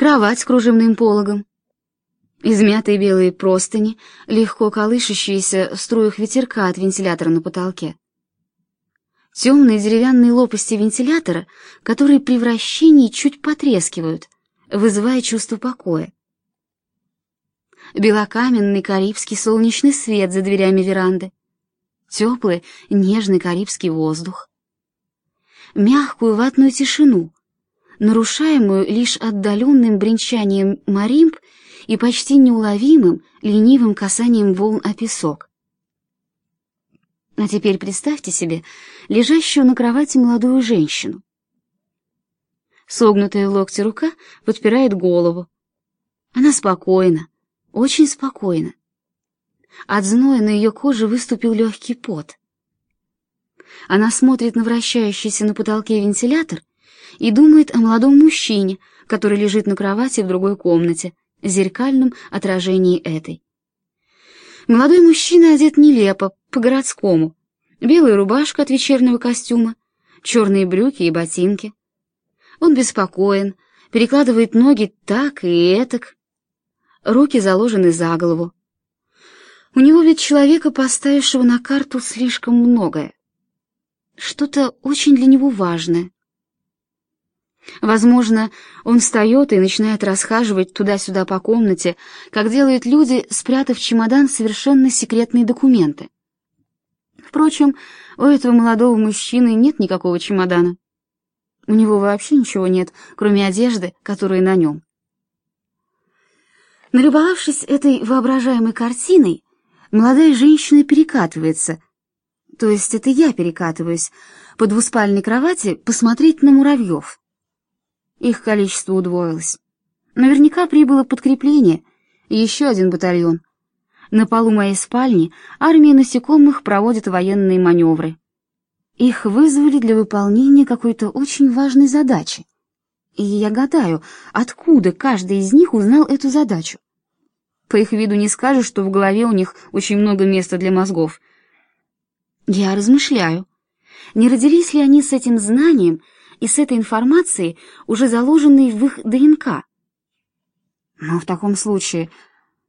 кровать с кружевным пологом, измятые белые простыни, легко колышащиеся в струях ветерка от вентилятора на потолке. Темные деревянные лопасти вентилятора, которые при вращении чуть потрескивают, вызывая чувство покоя. Белокаменный карибский солнечный свет за дверями веранды, теплый, нежный карибский воздух, мягкую ватную тишину, нарушаемую лишь отдаленным бренчанием маримб и почти неуловимым, ленивым касанием волн о песок. А теперь представьте себе лежащую на кровати молодую женщину. Согнутая в локте рука подпирает голову. Она спокойна, очень спокойна. От зноя на ее коже выступил легкий пот. Она смотрит на вращающийся на потолке вентилятор и думает о молодом мужчине, который лежит на кровати в другой комнате, зеркальном отражении этой. Молодой мужчина одет нелепо, по-городскому. Белая рубашка от вечернего костюма, черные брюки и ботинки. Он беспокоен, перекладывает ноги так и этак. Руки заложены за голову. У него ведь человека, поставившего на карту слишком многое. Что-то очень для него важное. Возможно, он встает и начинает расхаживать туда-сюда по комнате, как делают люди, спрятав в чемодан совершенно секретные документы. Впрочем, у этого молодого мужчины нет никакого чемодана. У него вообще ничего нет, кроме одежды, которая на нем. Налюбовавшись этой воображаемой картиной, молодая женщина перекатывается, то есть это я перекатываюсь, по двуспальной кровати посмотреть на муравьев. Их количество удвоилось. Наверняка прибыло подкрепление, еще один батальон. На полу моей спальни армия насекомых проводит военные маневры. Их вызвали для выполнения какой-то очень важной задачи. И я гадаю, откуда каждый из них узнал эту задачу. По их виду не скажешь, что в голове у них очень много места для мозгов. Я размышляю, не родились ли они с этим знанием, и с этой информацией, уже заложенной в их ДНК. Но в таком случае,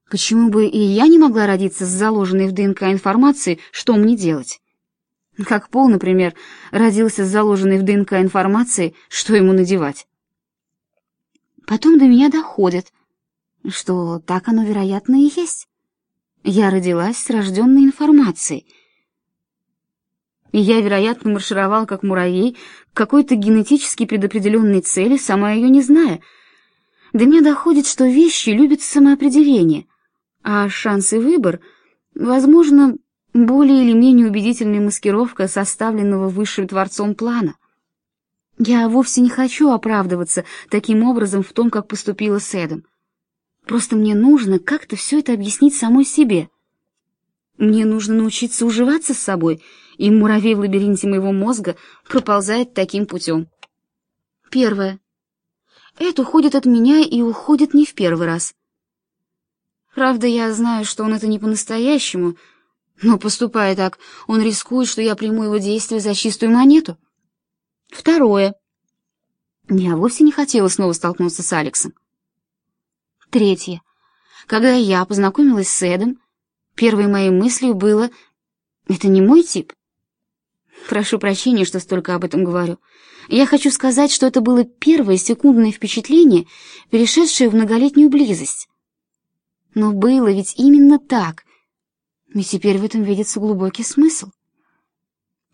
почему бы и я не могла родиться с заложенной в ДНК информацией, что мне делать? Как Пол, например, родился с заложенной в ДНК информацией, что ему надевать. Потом до меня доходит, что так оно, вероятно, и есть. Я родилась с рожденной информацией — и я, вероятно, маршировал как муравей к какой-то генетически предопределенной цели, сама ее не зная. До меня доходит, что вещи любят самоопределение, а шанс и выбор, возможно, более или менее убедительная маскировка составленного высшим Творцом плана. Я вовсе не хочу оправдываться таким образом в том, как поступила с Эдом. Просто мне нужно как-то все это объяснить самой себе. Мне нужно научиться уживаться с собой — и муравей в лабиринте моего мозга проползает таким путем. Первое. Эд уходит от меня и уходит не в первый раз. Правда, я знаю, что он это не по-настоящему, но, поступая так, он рискует, что я приму его действия за чистую монету. Второе. Я вовсе не хотела снова столкнуться с Алексом. Третье. Когда я познакомилась с Эдом, первой моей мыслью было «это не мой тип». Прошу прощения, что столько об этом говорю. Я хочу сказать, что это было первое секундное впечатление, перешедшее в многолетнюю близость. Но было ведь именно так. И теперь в этом видится глубокий смысл.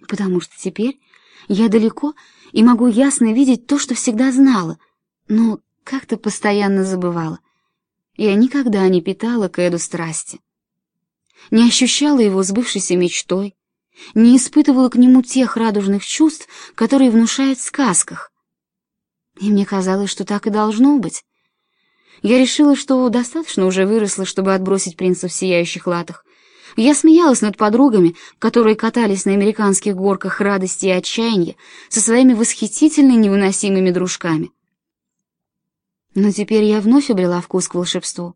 Потому что теперь я далеко и могу ясно видеть то, что всегда знала, но как-то постоянно забывала. Я никогда не питала к Эду страсти. Не ощущала его сбывшейся мечтой, не испытывала к нему тех радужных чувств, которые внушают в сказках. И мне казалось, что так и должно быть. Я решила, что достаточно уже выросла, чтобы отбросить принца в сияющих латах. Я смеялась над подругами, которые катались на американских горках радости и отчаяния со своими восхитительно невыносимыми дружками. Но теперь я вновь обрела вкус к волшебству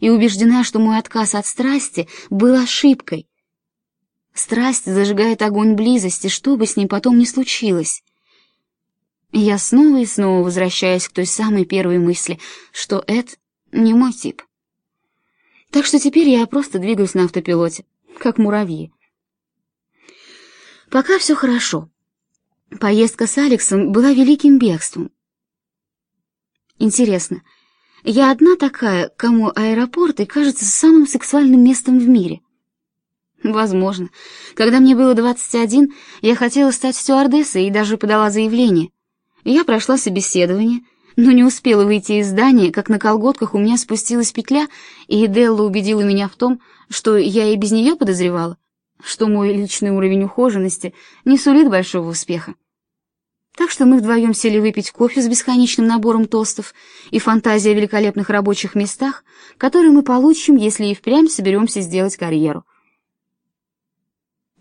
и убеждена, что мой отказ от страсти был ошибкой, Страсть зажигает огонь близости, что бы с ним потом ни случилось. И я снова и снова возвращаюсь к той самой первой мысли, что Эд не мой тип. Так что теперь я просто двигаюсь на автопилоте, как муравьи. Пока все хорошо. Поездка с Алексом была великим бегством. Интересно, я одна такая, кому аэропорты кажутся самым сексуальным местом в мире? Возможно. Когда мне было 21, я хотела стать стюардессой и даже подала заявление. Я прошла собеседование, но не успела выйти из здания, как на колготках у меня спустилась петля, и Делла убедила меня в том, что я и без нее подозревала, что мой личный уровень ухоженности не сулит большого успеха. Так что мы вдвоем сели выпить кофе с бесконечным набором тостов и фантазия о великолепных рабочих местах, которые мы получим, если и впрямь соберемся сделать карьеру.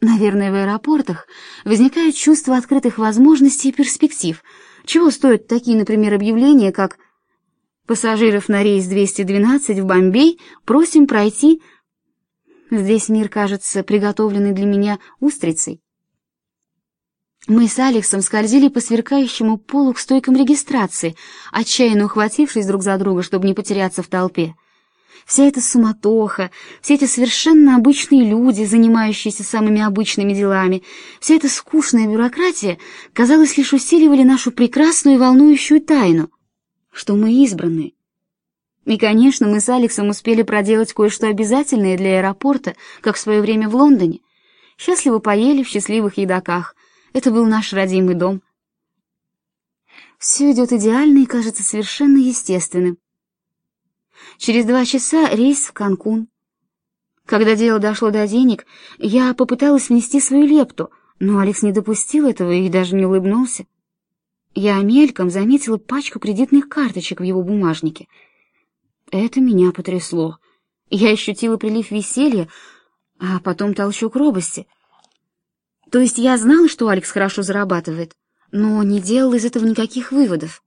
Наверное, в аэропортах возникает чувство открытых возможностей и перспектив. Чего стоят такие, например, объявления, как «Пассажиров на рейс 212 в Бомбей просим пройти...» Здесь мир кажется приготовленный для меня устрицей. Мы с Алексом скользили по сверкающему полу к стойкам регистрации, отчаянно ухватившись друг за друга, чтобы не потеряться в толпе. Вся эта суматоха, все эти совершенно обычные люди, занимающиеся самыми обычными делами, вся эта скучная бюрократия, казалось, лишь усиливали нашу прекрасную и волнующую тайну, что мы избраны. И, конечно, мы с Алексом успели проделать кое-что обязательное для аэропорта, как в свое время в Лондоне. Счастливо поели в счастливых едоках. Это был наш родимый дом. Все идет идеально и кажется совершенно естественным. Через два часа рейс в Канкун. Когда дело дошло до денег, я попыталась внести свою лепту, но Алекс не допустил этого и даже не улыбнулся. Я мельком заметила пачку кредитных карточек в его бумажнике. Это меня потрясло. Я ощутила прилив веселья, а потом толчок робости. То есть я знала, что Алекс хорошо зарабатывает, но не делала из этого никаких выводов.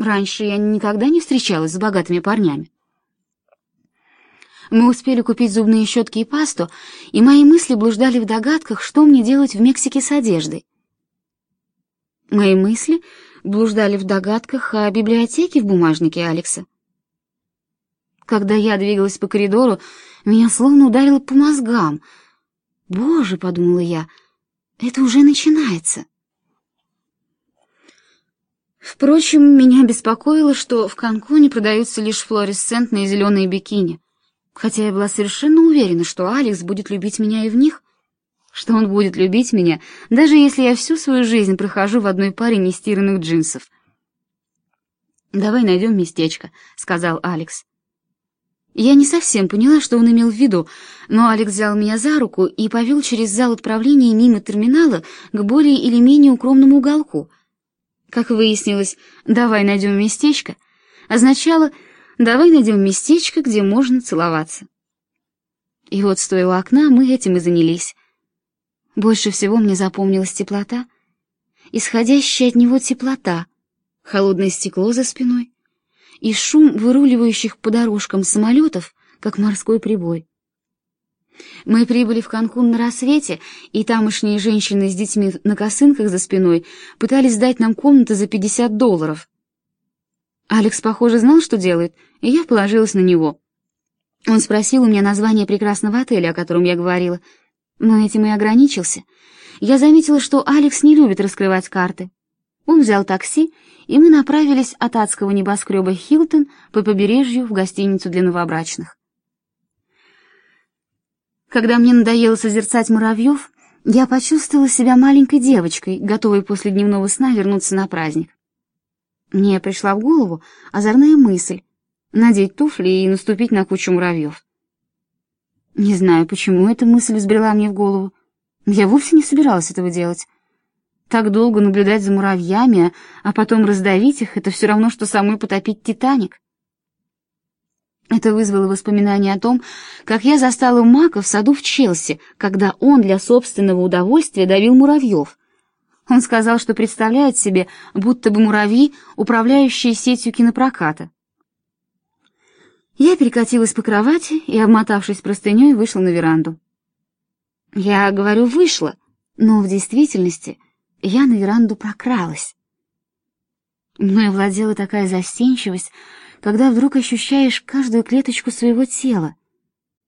Раньше я никогда не встречалась с богатыми парнями. Мы успели купить зубные щетки и пасту, и мои мысли блуждали в догадках, что мне делать в Мексике с одеждой. Мои мысли блуждали в догадках о библиотеке в бумажнике Алекса. Когда я двигалась по коридору, меня словно ударило по мозгам. «Боже», — подумала я, — «это уже начинается». Впрочем, меня беспокоило, что в Канкуне продаются лишь флуоресцентные зеленые бикини, хотя я была совершенно уверена, что Алекс будет любить меня и в них, что он будет любить меня, даже если я всю свою жизнь прохожу в одной паре нестиранных джинсов. «Давай найдем местечко», — сказал Алекс. Я не совсем поняла, что он имел в виду, но Алекс взял меня за руку и повел через зал отправления мимо терминала к более или менее укромному уголку — как выяснилось, «давай найдем местечко» означало «давай найдем местечко, где можно целоваться». И вот, стоя у окна, мы этим и занялись. Больше всего мне запомнилась теплота, исходящая от него теплота, холодное стекло за спиной и шум выруливающих по дорожкам самолетов, как морской прибой. Мы прибыли в Канкун на рассвете, и тамошние женщины с детьми на косынках за спиной пытались сдать нам комнаты за 50 долларов. Алекс, похоже, знал, что делает, и я положилась на него. Он спросил у меня название прекрасного отеля, о котором я говорила, но этим и ограничился. Я заметила, что Алекс не любит раскрывать карты. Он взял такси, и мы направились от адского небоскреба Хилтон по побережью в гостиницу для новобрачных. Когда мне надоело созерцать муравьев, я почувствовала себя маленькой девочкой, готовой после дневного сна вернуться на праздник. Мне пришла в голову озорная мысль — надеть туфли и наступить на кучу муравьев. Не знаю, почему эта мысль взбрела мне в голову. Я вовсе не собиралась этого делать. Так долго наблюдать за муравьями, а потом раздавить их — это все равно, что самой потопить Титаник. Это вызвало воспоминания о том, как я застала Мака в саду в Челси, когда он для собственного удовольствия давил муравьев. Он сказал, что представляет себе, будто бы муравьи, управляющие сетью кинопроката. Я перекатилась по кровати и, обмотавшись простыней, вышла на веранду. Я говорю «вышла», но в действительности я на веранду прокралась. Мной овладела такая застенчивость, когда вдруг ощущаешь каждую клеточку своего тела,